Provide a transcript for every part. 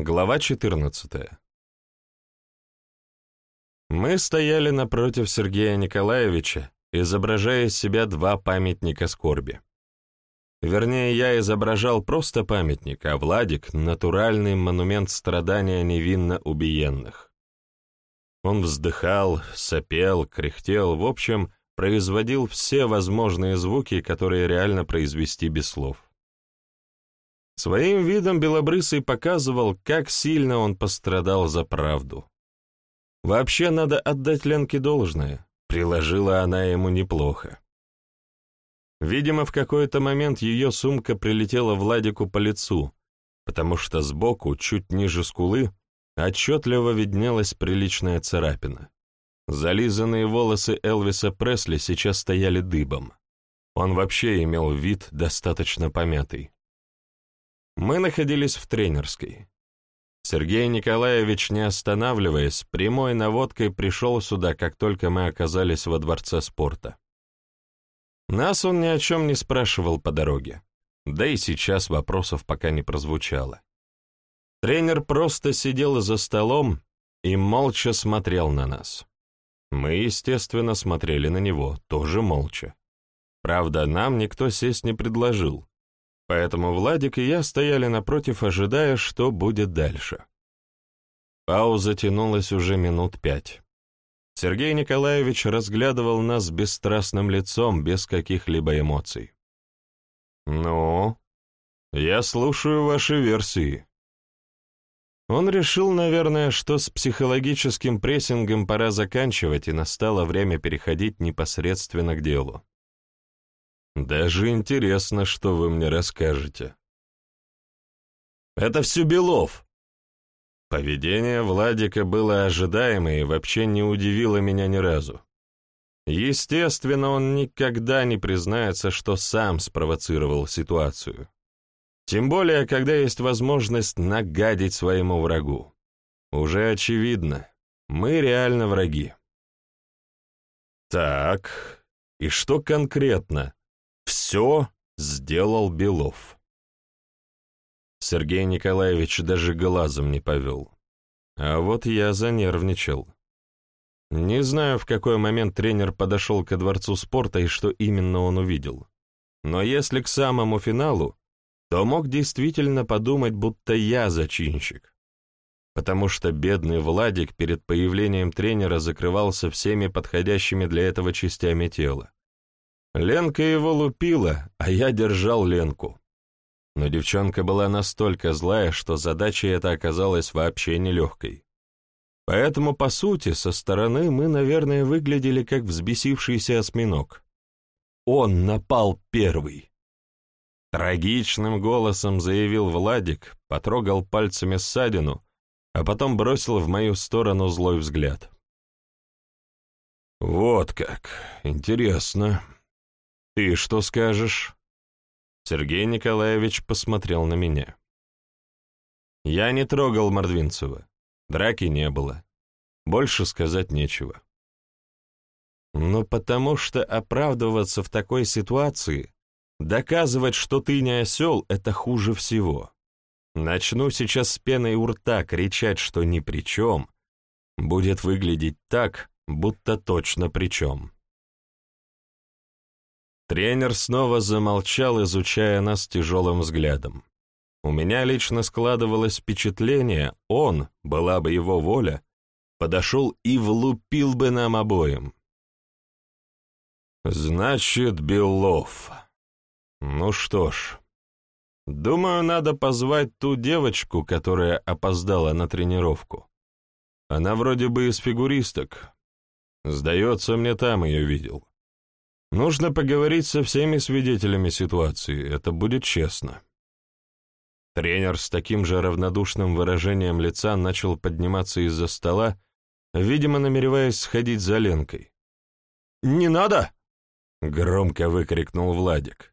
Глава 14 Мы стояли напротив Сергея Николаевича, изображая из себя два памятника скорби. Вернее, я изображал просто памятник, а Владик — натуральный монумент страдания невинно убиенных. Он вздыхал, сопел, кряхтел, в общем, производил все возможные звуки, которые реально произвести без слов. Своим видом Белобрысый показывал, как сильно он пострадал за правду. Вообще надо отдать Ленке должное, приложила она ему неплохо. Видимо, в какой-то момент ее сумка прилетела Владику по лицу, потому что сбоку, чуть ниже скулы, отчетливо виднелась приличная царапина. Зализанные волосы Элвиса Пресли сейчас стояли дыбом. Он вообще имел вид достаточно помятый. Мы находились в тренерской. Сергей Николаевич, не останавливаясь, прямой наводкой пришел сюда, как только мы оказались во дворце спорта. Нас он ни о чем не спрашивал по дороге, да и сейчас вопросов пока не прозвучало. Тренер просто сидел за столом и молча смотрел на нас. Мы, естественно, смотрели на него, тоже молча. Правда, нам никто сесть не предложил, Поэтому Владик и я стояли напротив, ожидая, что будет дальше. Пауза тянулась уже минут пять. Сергей Николаевич разглядывал нас бесстрастным лицом, без каких-либо эмоций. «Ну, я слушаю ваши версии». Он решил, наверное, что с психологическим прессингом пора заканчивать, и настало время переходить непосредственно к делу. Даже интересно, что вы мне расскажете. Это все Белов. Поведение Владика было ожидаемое и вообще не удивило меня ни разу. Естественно, он никогда не признается, что сам спровоцировал ситуацию. Тем более, когда есть возможность нагадить своему врагу. Уже очевидно, мы реально враги. Так, и что конкретно? Все сделал Белов. Сергей Николаевич даже глазом не повел. А вот я занервничал. Не знаю, в какой момент тренер подошел ко дворцу спорта и что именно он увидел. Но если к самому финалу, то мог действительно подумать, будто я зачинщик. Потому что бедный Владик перед появлением тренера закрывался всеми подходящими для этого частями тела. Ленка его лупила, а я держал Ленку. Но девчонка была настолько злая, что задача эта оказалась вообще нелегкой. Поэтому, по сути, со стороны мы, наверное, выглядели как взбесившийся осьминог. Он напал первый. Трагичным голосом заявил Владик, потрогал пальцами ссадину, а потом бросил в мою сторону злой взгляд. «Вот как! Интересно!» «Ты что скажешь?» Сергей Николаевич посмотрел на меня. Я не трогал Мордвинцева. Драки не было. Больше сказать нечего. Но потому что оправдываться в такой ситуации, доказывать, что ты не осел, это хуже всего. Начну сейчас с пеной у рта кричать, что ни при чем, будет выглядеть так, будто точно при чем. Тренер снова замолчал, изучая нас тяжелым взглядом. У меня лично складывалось впечатление, он, была бы его воля, подошел и влупил бы нам обоим. «Значит, Белов. Ну что ж, думаю, надо позвать ту девочку, которая опоздала на тренировку. Она вроде бы из фигуристок. Сдается, мне там ее видел. Нужно поговорить со всеми свидетелями ситуации, это будет честно. Тренер с таким же равнодушным выражением лица начал подниматься из-за стола, видимо, намереваясь сходить за Ленкой. «Не надо!» — громко выкрикнул Владик.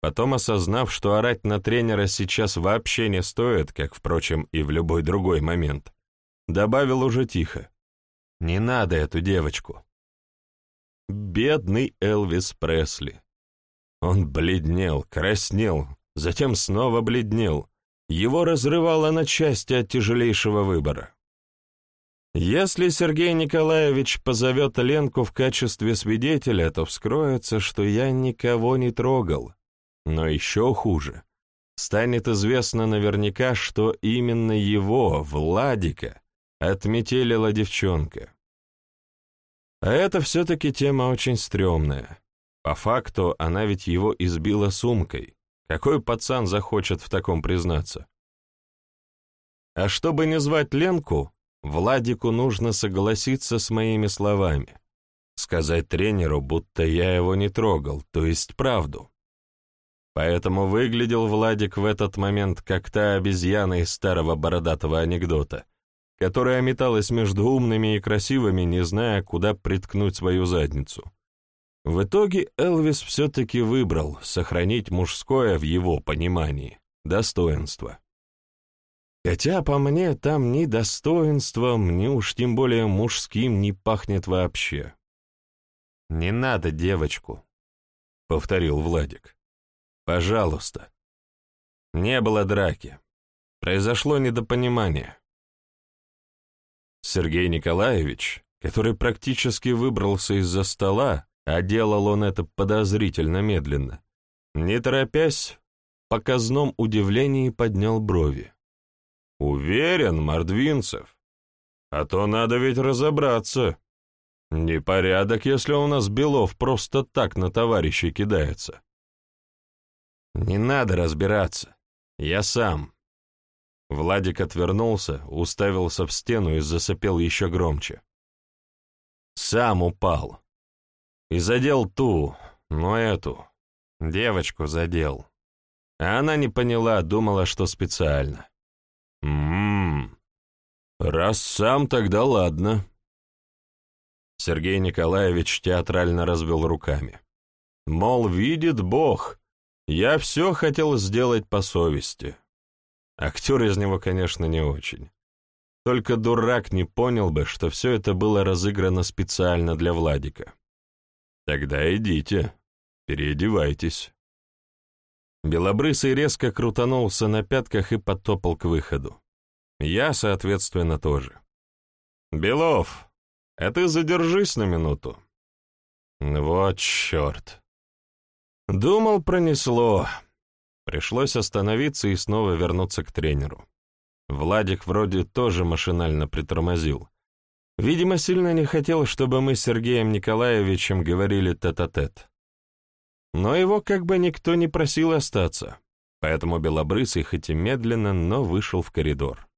Потом, осознав, что орать на тренера сейчас вообще не стоит, как, впрочем, и в любой другой момент, добавил уже тихо. «Не надо эту девочку. Бедный Элвис Пресли. Он бледнел, краснел, затем снова бледнел, Его разрывало на части от тяжелейшего выбора. Если Сергей Николаевич позовет Ленку в качестве свидетеля, то вскроется, что я никого не трогал. Но еще хуже. Станет известно наверняка, что именно его, Владика, отметелила девчонка. А это все-таки тема очень стрёмная. По факту, она ведь его избила сумкой. Какой пацан захочет в таком признаться? А чтобы не звать Ленку, Владику нужно согласиться с моими словами. Сказать тренеру, будто я его не трогал, то есть правду. Поэтому выглядел Владик в этот момент как та обезьяна из старого бородатого анекдота, которая металась между умными и красивыми, не зная, куда приткнуть свою задницу. В итоге Элвис все-таки выбрал сохранить мужское в его понимании достоинство. Хотя, по мне, там ни достоинством, ни уж тем более мужским не пахнет вообще. «Не надо девочку», — повторил Владик. «Пожалуйста». Не было драки. Произошло недопонимание. Сергей Николаевич, который практически выбрался из-за стола, а делал он это подозрительно медленно, не торопясь, в показном удивлении поднял брови. «Уверен, Мордвинцев. А то надо ведь разобраться. Непорядок, если у нас Белов просто так на товарищей кидается». «Не надо разбираться. Я сам. Владик отвернулся, уставился в стену и засопел еще громче. Сам упал. И задел ту, но эту, девочку задел. А она не поняла, думала, что специально. «М-м-м, раз сам, тогда ладно». Сергей Николаевич театрально развел руками. Мол, видит Бог, я все хотел сделать по совести. Актер из него, конечно, не очень. Только дурак не понял бы, что все это было разыграно специально для Владика. Тогда идите, переодевайтесь. Белобрысый резко крутанулся на пятках и потопал к выходу. Я, соответственно, тоже. «Белов, а ты задержись на минуту». Вот черт. Думал, пронесло. Пришлось остановиться и снова вернуться к тренеру. Владик вроде тоже машинально притормозил. Видимо, сильно не хотел, чтобы мы с Сергеем Николаевичем говорили тет-а-тет. -тет. Но его как бы никто не просил остаться, поэтому Белобрысый хоть и медленно, но вышел в коридор.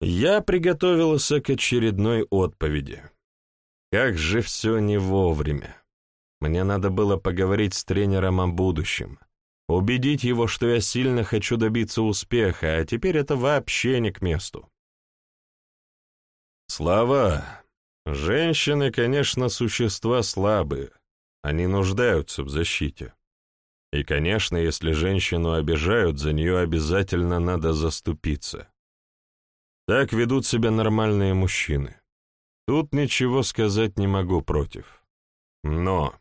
Я приготовился к очередной отповеди. Как же все не вовремя. Мне надо было поговорить с тренером о будущем. Убедить его, что я сильно хочу добиться успеха, а теперь это вообще не к месту. Слова. Женщины, конечно, существа слабые. Они нуждаются в защите. И, конечно, если женщину обижают, за нее обязательно надо заступиться. Так ведут себя нормальные мужчины. Тут ничего сказать не могу против. Но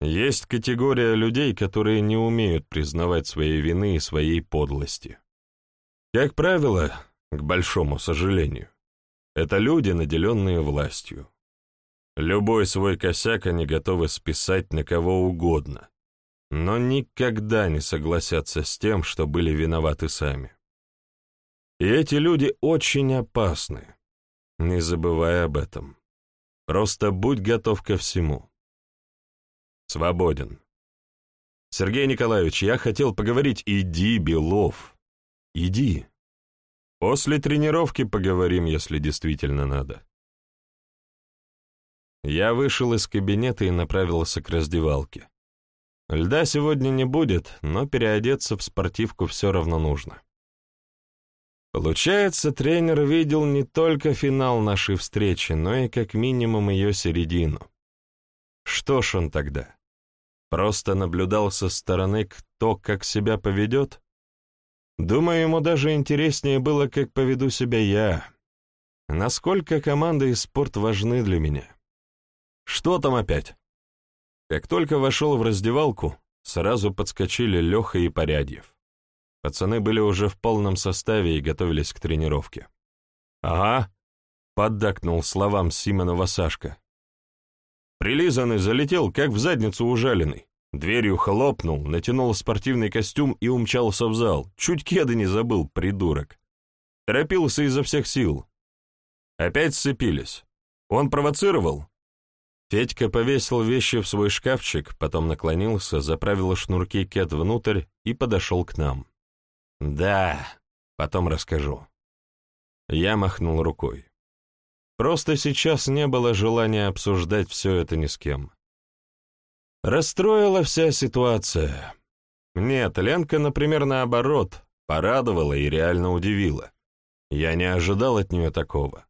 есть категория людей, которые не умеют признавать своей вины и своей подлости. Как правило, к большому сожалению, это люди, наделенные властью. Любой свой косяк они готовы списать на кого угодно, но никогда не согласятся с тем, что были виноваты сами. И эти люди очень опасны, не забывай об этом. Просто будь готов ко всему. Свободен. Сергей Николаевич, я хотел поговорить. Иди, Белов. Иди. После тренировки поговорим, если действительно надо. Я вышел из кабинета и направился к раздевалке. Льда сегодня не будет, но переодеться в спортивку все равно нужно. Получается, тренер видел не только финал нашей встречи, но и как минимум ее середину. Что ж он тогда? Просто наблюдал со стороны, кто как себя поведет? Думаю, ему даже интереснее было, как поведу себя я. Насколько команда и спорт важны для меня. Что там опять? Как только вошел в раздевалку, сразу подскочили Леха и Порядьев. Пацаны были уже в полном составе и готовились к тренировке. «Ага», — поддакнул словам Симонова Сашка. Прилизанный залетел, как в задницу ужаленный. Дверью хлопнул, натянул спортивный костюм и умчался в зал. Чуть кеды не забыл, придурок. Торопился изо всех сил. Опять сцепились. Он провоцировал? Федька повесил вещи в свой шкафчик, потом наклонился, заправил шнурки кет внутрь и подошел к нам. «Да, потом расскажу». Я махнул рукой. Просто сейчас не было желания обсуждать все это ни с кем. Расстроила вся ситуация. Нет, Ленка, например, наоборот, порадовала и реально удивила. Я не ожидал от нее такого.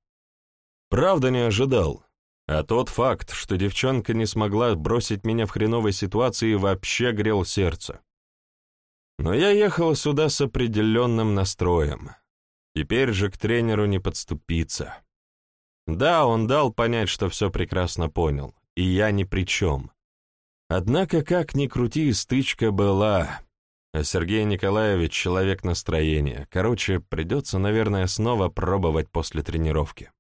Правда не ожидал. А тот факт, что девчонка не смогла бросить меня в хреновой ситуации, вообще грел сердце. Но я ехал сюда с определенным настроем. Теперь же к тренеру не подступиться. Да, он дал понять, что все прекрасно понял, и я ни при чем. Однако, как ни крути, стычка была. А Сергей Николаевич — человек настроения. Короче, придется, наверное, снова пробовать после тренировки.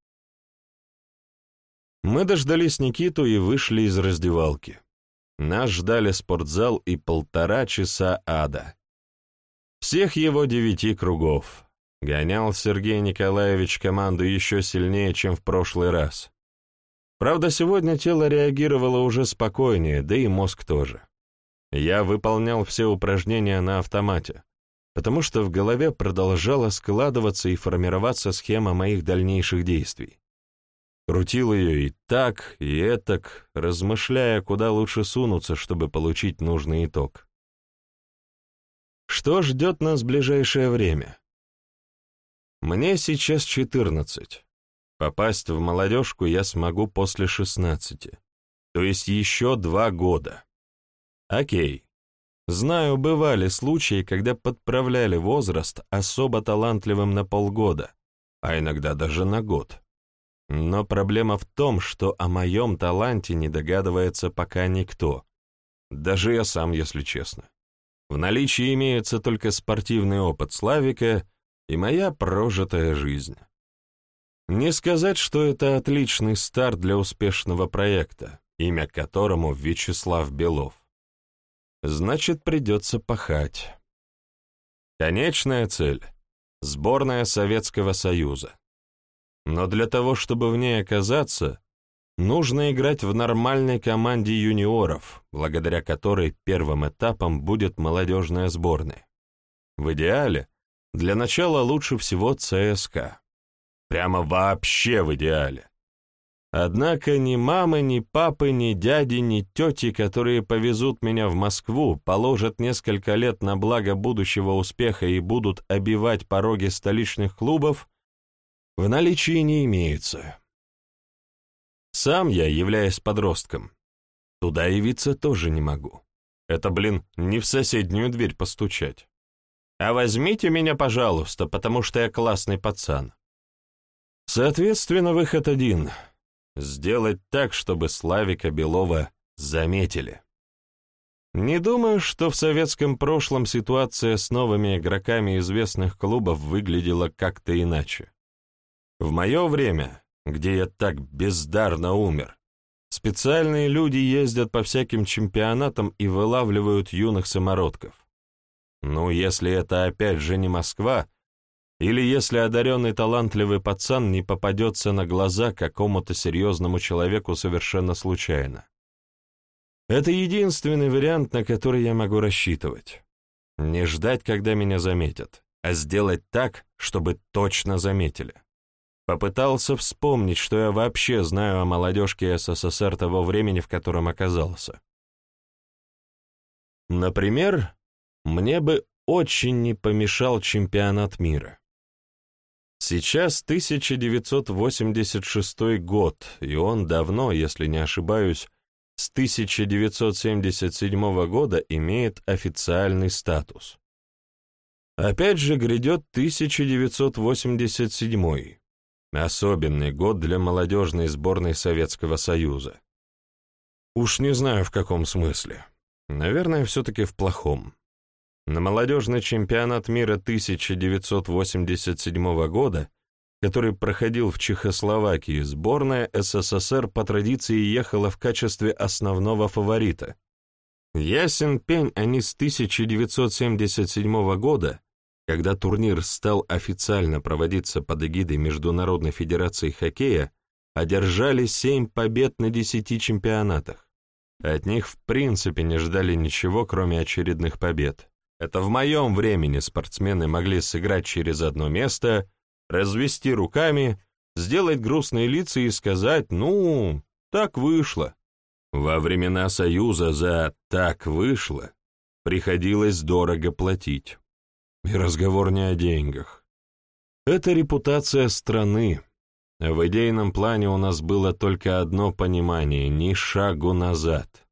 Мы дождались Никиту и вышли из раздевалки. Нас ждали спортзал и полтора часа ада. Всех его девяти кругов. Гонял Сергей Николаевич команду еще сильнее, чем в прошлый раз. Правда, сегодня тело реагировало уже спокойнее, да и мозг тоже. Я выполнял все упражнения на автомате, потому что в голове продолжала складываться и формироваться схема моих дальнейших действий. Крутил ее и так, и этак, размышляя, куда лучше сунуться, чтобы получить нужный итог. Что ждет нас в ближайшее время? Мне сейчас четырнадцать. Попасть в молодежку я смогу после шестнадцати, то есть еще два года. Окей. Знаю, бывали случаи, когда подправляли возраст особо талантливым на полгода, а иногда даже на год. Но проблема в том, что о моем таланте не догадывается пока никто. Даже я сам, если честно. В наличии имеется только спортивный опыт Славика и моя прожитая жизнь. Не сказать, что это отличный старт для успешного проекта, имя которому Вячеслав Белов. Значит, придется пахать. Конечная цель — сборная Советского Союза. Но для того, чтобы в ней оказаться, нужно играть в нормальной команде юниоров, благодаря которой первым этапом будет молодежная сборная. В идеале, для начала лучше всего ЦСКА. Прямо вообще в идеале. Однако ни мамы, ни папы, ни дяди, ни тети, которые повезут меня в Москву, положат несколько лет на благо будущего успеха и будут обивать пороги столичных клубов, в наличии не имеются. Сам я, являясь подростком, туда явиться тоже не могу. Это, блин, не в соседнюю дверь постучать. А возьмите меня, пожалуйста, потому что я классный пацан. Соответственно, выход один — сделать так, чтобы Славика Белова заметили. Не думаю, что в советском прошлом ситуация с новыми игроками известных клубов выглядела как-то иначе. В мое время, где я так бездарно умер, специальные люди ездят по всяким чемпионатам и вылавливают юных самородков. Ну, если это опять же не Москва, или если одаренный талантливый пацан не попадется на глаза какому-то серьезному человеку совершенно случайно. Это единственный вариант, на который я могу рассчитывать. Не ждать, когда меня заметят, а сделать так, чтобы точно заметили. Попытался вспомнить, что я вообще знаю о молодежке СССР того времени, в котором оказался. Например, мне бы очень не помешал чемпионат мира. Сейчас 1986 год, и он давно, если не ошибаюсь, с 1977 года имеет официальный статус. Опять же грядет 1987, особенный год для молодежной сборной Советского Союза. Уж не знаю, в каком смысле. Наверное, все-таки в плохом. На молодежный чемпионат мира 1987 года, который проходил в Чехословакии, сборная СССР по традиции ехала в качестве основного фаворита. Ясен пень они с 1977 года, когда турнир стал официально проводиться под эгидой Международной Федерации Хоккея, одержали семь побед на десяти чемпионатах. От них в принципе не ждали ничего, кроме очередных побед. Это в моем времени спортсмены могли сыграть через одно место, развести руками, сделать грустные лица и сказать «ну, так вышло». Во времена Союза за «так вышло» приходилось дорого платить. И разговор не о деньгах. Это репутация страны, в идейном плане у нас было только одно понимание — ни шагу назад.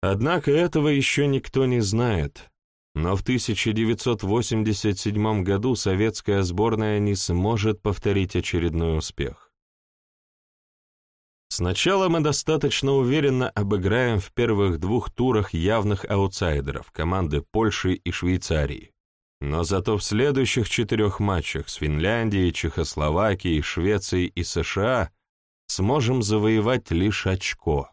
Однако этого еще никто не знает, но в 1987 году советская сборная не сможет повторить очередной успех. Сначала мы достаточно уверенно обыграем в первых двух турах явных аутсайдеров команды Польши и Швейцарии. Но зато в следующих четырех матчах с Финляндией, Чехословакией, Швецией и США сможем завоевать лишь очко.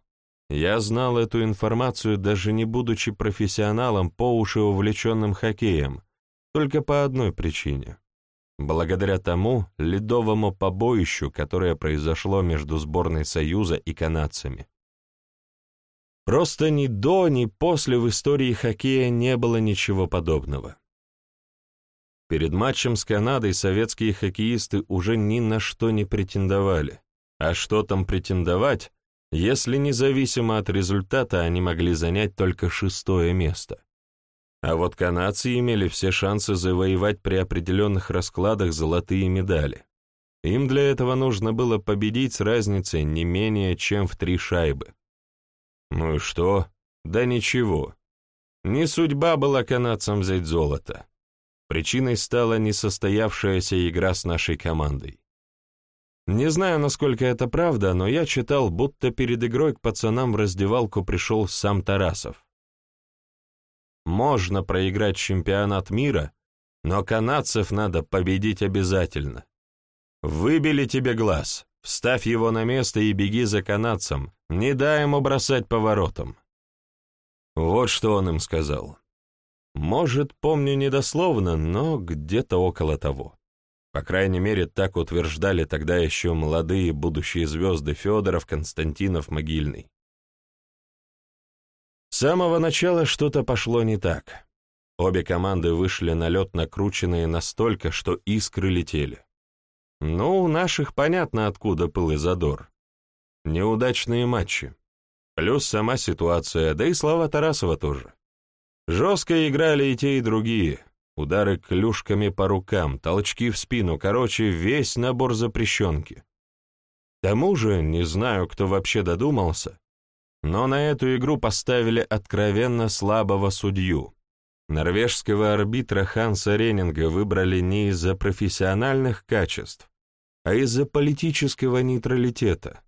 Я знал эту информацию, даже не будучи профессионалом по уши увлеченным хоккеем, только по одной причине. Благодаря тому ледовому побоищу, которое произошло между сборной Союза и канадцами. Просто ни до, ни после в истории хоккея не было ничего подобного. Перед матчем с Канадой советские хоккеисты уже ни на что не претендовали. А что там претендовать, если независимо от результата они могли занять только шестое место? А вот канадцы имели все шансы завоевать при определенных раскладах золотые медали. Им для этого нужно было победить с разницей не менее чем в три шайбы. Ну и что? Да ничего. Не судьба была канадцам взять золото. Причиной стала несостоявшаяся игра с нашей командой. Не знаю, насколько это правда, но я читал, будто перед игрой к пацанам в раздевалку пришел сам Тарасов. Можно проиграть чемпионат мира, но канадцев надо победить обязательно. Выбили тебе глаз, вставь его на место и беги за канадцем, не дай ему бросать поворотом. Вот что он им сказал. Может, помню недословно, но где-то около того. По крайней мере, так утверждали тогда еще молодые будущие звезды Федоров, Константинов, Могильный. С самого начала что-то пошло не так. Обе команды вышли на лед накрученные настолько, что искры летели. Ну, у наших понятно, откуда пыл и задор. Неудачные матчи. Плюс сама ситуация, да и слова Тарасова тоже. Жестко играли и те, и другие. Удары клюшками по рукам, толчки в спину, короче, весь набор запрещенки. К тому же, не знаю, кто вообще додумался, но на эту игру поставили откровенно слабого судью. Норвежского арбитра Ханса Ренинга выбрали не из-за профессиональных качеств, а из-за политического нейтралитета.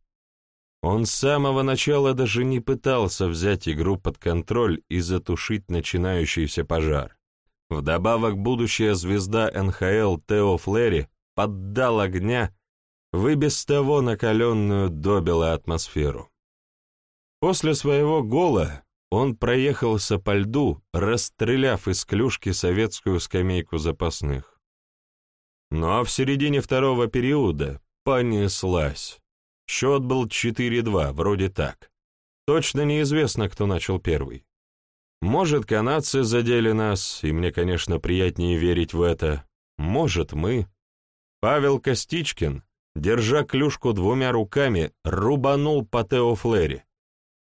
Он с самого начала даже не пытался взять игру под контроль и затушить начинающийся пожар. Вдобавок будущая звезда НХЛ Тео Флери поддал огня в и без того накаленную добело атмосферу. После своего гола он проехался по льду, расстреляв из клюшки советскую скамейку запасных. Ну а в середине второго периода понеслась. Счет был 4-2, вроде так. Точно неизвестно, кто начал первый. Может, канадцы задели нас, и мне, конечно, приятнее верить в это. Может, мы. Павел Костичкин, держа клюшку двумя руками, рубанул по Тео Флери.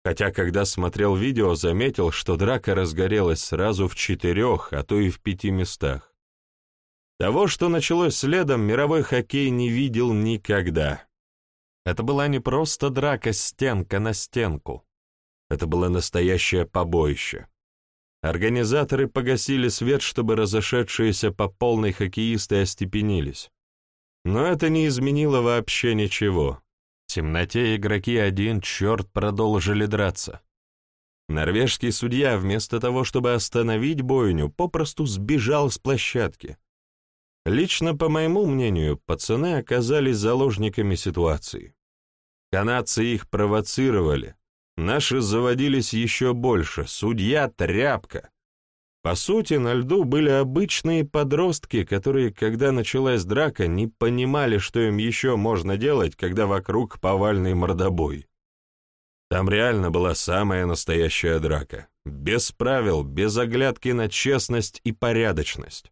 Хотя, когда смотрел видео, заметил, что драка разгорелась сразу в четырех, а то и в пяти местах. Того, что началось следом, мировой хоккей не видел никогда. Это была не просто драка стенка на стенку. Это было настоящее побоище. Организаторы погасили свет, чтобы разошедшиеся по полной хоккеисты остепенились. Но это не изменило вообще ничего. В темноте игроки один черт продолжили драться. Норвежский судья, вместо того, чтобы остановить бойню, попросту сбежал с площадки. Лично, по моему мнению, пацаны оказались заложниками ситуации. Канадцы их провоцировали, наши заводились еще больше, судья — тряпка. По сути, на льду были обычные подростки, которые, когда началась драка, не понимали, что им еще можно делать, когда вокруг повальный мордобой. Там реально была самая настоящая драка. Без правил, без оглядки на честность и порядочность.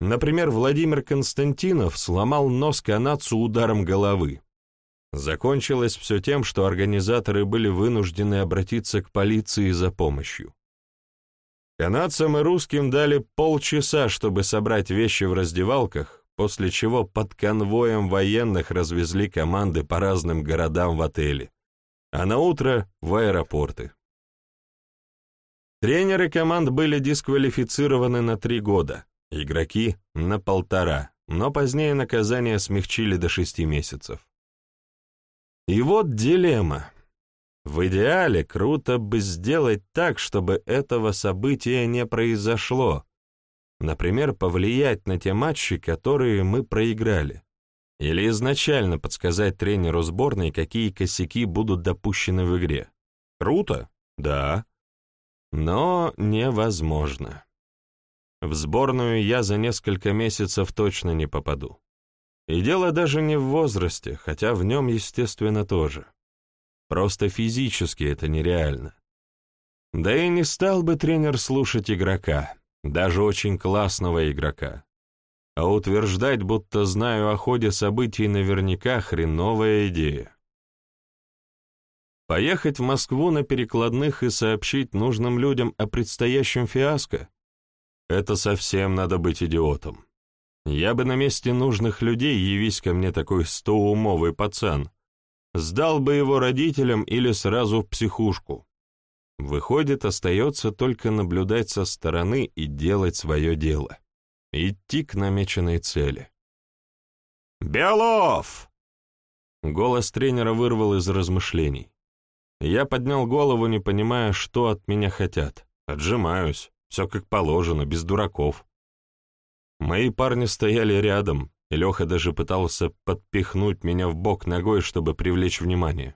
Например, Владимир Константинов сломал нос канадцу ударом головы. Закончилось все тем, что организаторы были вынуждены обратиться к полиции за помощью. Канадцам и русским дали полчаса, чтобы собрать вещи в раздевалках, после чего под конвоем военных развезли команды по разным городам в отели, а на утро в аэропорты. Тренеры команд были дисквалифицированы на три года, Игроки — на полтора, но позднее наказание смягчили до шести месяцев. И вот дилемма. В идеале круто бы сделать так, чтобы этого события не произошло. Например, повлиять на те матчи, которые мы проиграли. Или изначально подсказать тренеру сборной, какие косяки будут допущены в игре. Круто? Да. Но невозможно. В сборную я за несколько месяцев точно не попаду. И дело даже не в возрасте, хотя в нем, естественно, тоже. Просто физически это нереально. Да и не стал бы тренер слушать игрока, даже очень классного игрока. А утверждать, будто знаю о ходе событий наверняка хреновая идея. Поехать в Москву на перекладных и сообщить нужным людям о предстоящем фиаско? Это совсем надо быть идиотом. Я бы на месте нужных людей, явись ко мне такой стоумовый пацан, сдал бы его родителям или сразу в психушку. Выходит, остается только наблюдать со стороны и делать свое дело. Идти к намеченной цели. «Белов!» Голос тренера вырвал из размышлений. Я поднял голову, не понимая, что от меня хотят. Отжимаюсь. Все как положено, без дураков. Мои парни стояли рядом, и Леха даже пытался подпихнуть меня в бок ногой, чтобы привлечь внимание.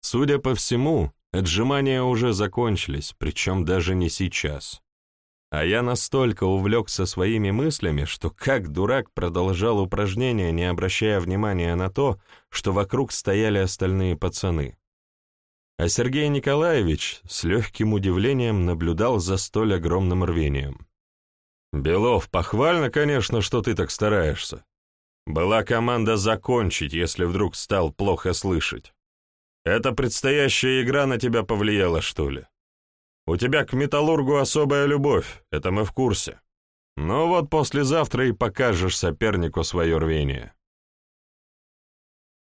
Судя по всему, отжимания уже закончились, причем даже не сейчас. А я настолько увлекся своими мыслями, что как дурак продолжал упражнения, не обращая внимания на то, что вокруг стояли остальные пацаны а Сергей Николаевич с легким удивлением наблюдал за столь огромным рвением. «Белов, похвально, конечно, что ты так стараешься. Была команда закончить, если вдруг стал плохо слышать. Эта предстоящая игра на тебя повлияла, что ли? У тебя к металлургу особая любовь, это мы в курсе. Ну вот послезавтра и покажешь сопернику свое рвение».